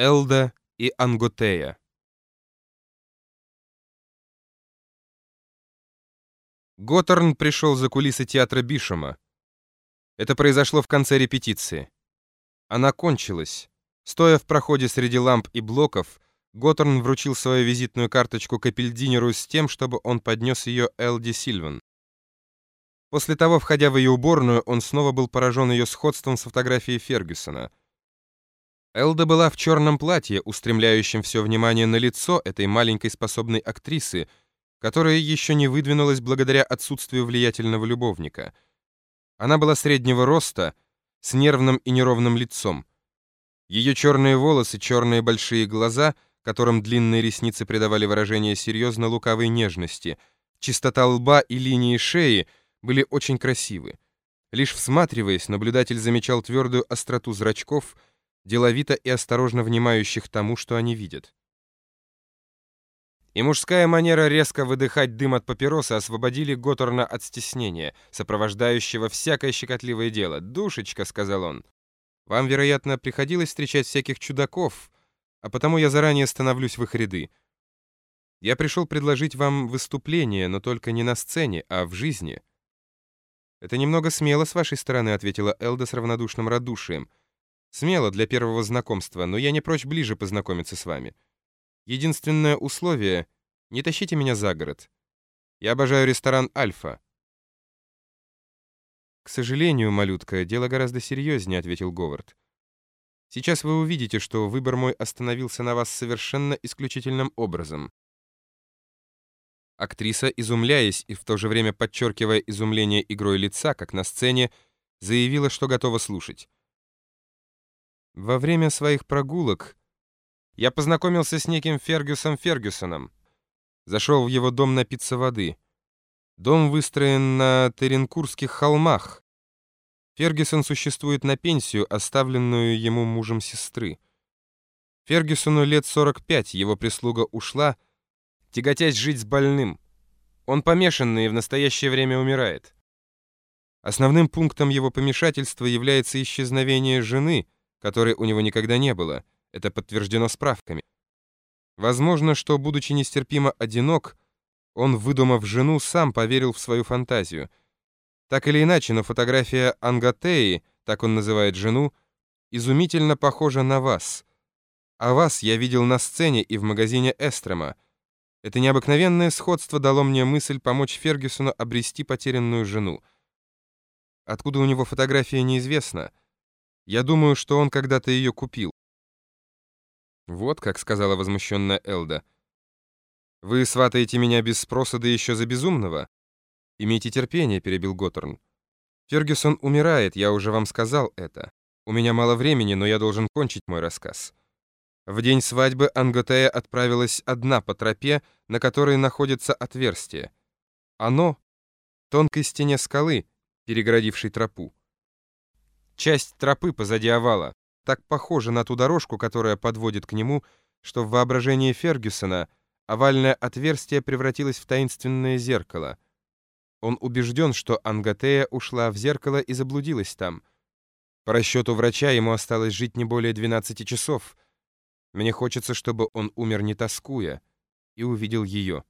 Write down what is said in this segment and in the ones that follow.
Элда и Анготея. Готтерн пришел за кулисы театра Бишома. Это произошло в конце репетиции. Она кончилась. Стоя в проходе среди ламп и блоков, Готтерн вручил свою визитную карточку капельдинеру с тем, чтобы он поднес ее Элди Сильван. После того, входя в ее уборную, он снова был поражен ее сходством с фотографией Фергюсона — Элда была в черном платье, устремляющем все внимание на лицо этой маленькой способной актрисы, которая еще не выдвинулась благодаря отсутствию влиятельного любовника. Она была среднего роста, с нервным и неровным лицом. Ее черные волосы, черные большие глаза, которым длинные ресницы придавали выражение серьезно лукавой нежности, чистота лба и линии шеи были очень красивы. Лишь всматриваясь, наблюдатель замечал твердую остроту зрачков — деловито и осторожно внимающих тому, что они видят. И мужская манера резко выдыхать дым от папиросы освободили Готорна от стеснения, сопровождающего всякое щекотливое дело. «Душечка», — сказал он, — «вам, вероятно, приходилось встречать всяких чудаков, а потому я заранее становлюсь в их ряды. Я пришел предложить вам выступление, но только не на сцене, а в жизни». «Это немного смело с вашей стороны», — ответила Элда с равнодушным радушием. Смело для первого знакомства, но я не прочь ближе познакомиться с вами. Единственное условие — не тащите меня за город. Я обожаю ресторан «Альфа». «К сожалению, малютка, дело гораздо серьезнее», — ответил Говард. «Сейчас вы увидите, что выбор мой остановился на вас совершенно исключительным образом». Актриса, изумляясь и в то же время подчеркивая изумление игрой лица, как на сцене, заявила, что готова слушать. Во время своих прогулок я познакомился с неким Фергюсом Фергюсоном. Зашел в его дом напиться воды. Дом выстроен на Теренкурских холмах. Фергюсон существует на пенсию, оставленную ему мужем сестры. Фергюсону лет 45, его прислуга ушла, тяготясь жить с больным. Он помешанный и в настоящее время умирает. Основным пунктом его помешательства является исчезновение жены — которой у него никогда не было. Это подтверждено справками. Возможно, что, будучи нестерпимо одинок, он, выдумав жену, сам поверил в свою фантазию. Так или иначе, но фотография Ангатеи, так он называет жену, изумительно похожа на вас. А вас я видел на сцене и в магазине Эстрема. Это необыкновенное сходство дало мне мысль помочь Фергюсону обрести потерянную жену. Откуда у него фотография, неизвестно. Я думаю, что он когда-то ее купил». «Вот как», — сказала возмущенная Элда. «Вы сватаете меня без спроса, да еще за безумного?» «Имейте терпение», — перебил Готтерн. «Фергюсон умирает, я уже вам сказал это. У меня мало времени, но я должен кончить мой рассказ». В день свадьбы Анготея отправилась одна по тропе, на которой находится отверстие. Оно — тонкой стене скалы, перегородившей тропу. Часть тропы позади овала так похожа на ту дорожку, которая подводит к нему, что в воображении Фергюсона овальное отверстие превратилось в таинственное зеркало. Он убежден, что Ангатея ушла в зеркало и заблудилась там. По расчету врача ему осталось жить не более 12 часов. Мне хочется, чтобы он умер не тоскуя, и увидел ее.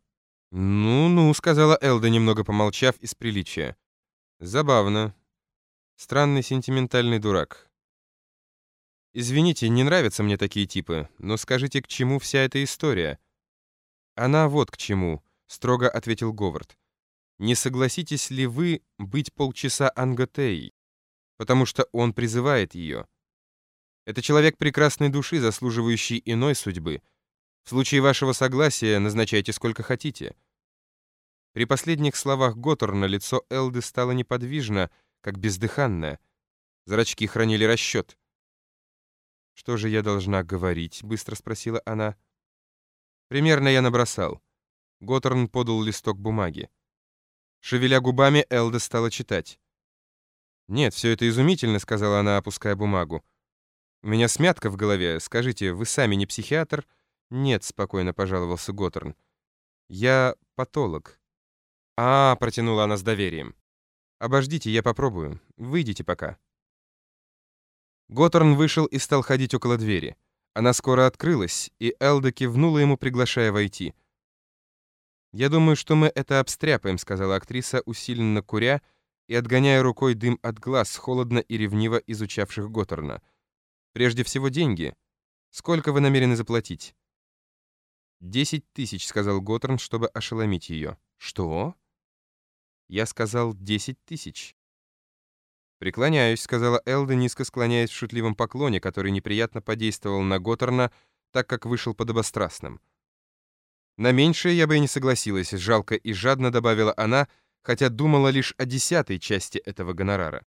«Ну-ну», — сказала Элда, немного помолчав из приличия. «Забавно. Странный сентиментальный дурак. Извините, не нравятся мне такие типы, но скажите, к чему вся эта история? Она вот к чему, строго ответил Говард. Не согласитесь ли вы быть полчаса Анготеей? Потому что он призывает ее. Это человек прекрасной души, заслуживающий иной судьбы. В случае вашего согласия назначайте сколько хотите. При последних словах Готтерна лицо Элды стало неподвижно, как бездыханная. Зрачки хранили расчет. «Что же я должна говорить?» — быстро спросила она. «Примерно я набросал». Готтерн подал листок бумаги. Шевеля губами, Элда стала читать. «Нет, все это изумительно», — сказала она, опуская бумагу. «У меня смятка в голове. Скажите, вы сами не психиатр?» «Нет», — спокойно пожаловался Готтерн. «Я патолог». «А, — протянула она с доверием. «Обождите, я попробую. Выйдите пока». Готтерн вышел и стал ходить около двери. Она скоро открылась, и Элда кивнула ему, приглашая войти. «Я думаю, что мы это обстряпаем», — сказала актриса, усиленно куря и отгоняя рукой дым от глаз, холодно и ревниво изучавших Готтерна. «Прежде всего деньги. Сколько вы намерены заплатить?» «Десять тысяч», — сказал Готтерн, чтобы ошеломить ее. «Что?» «Я сказал десять тысяч». «Преклоняюсь», — сказала Элда, низко склоняясь в шутливом поклоне, который неприятно подействовал на Готтерна, так как вышел подобострастным. «На меньшее я бы и не согласилась», — жалко и жадно добавила она, хотя думала лишь о десятой части этого гонорара.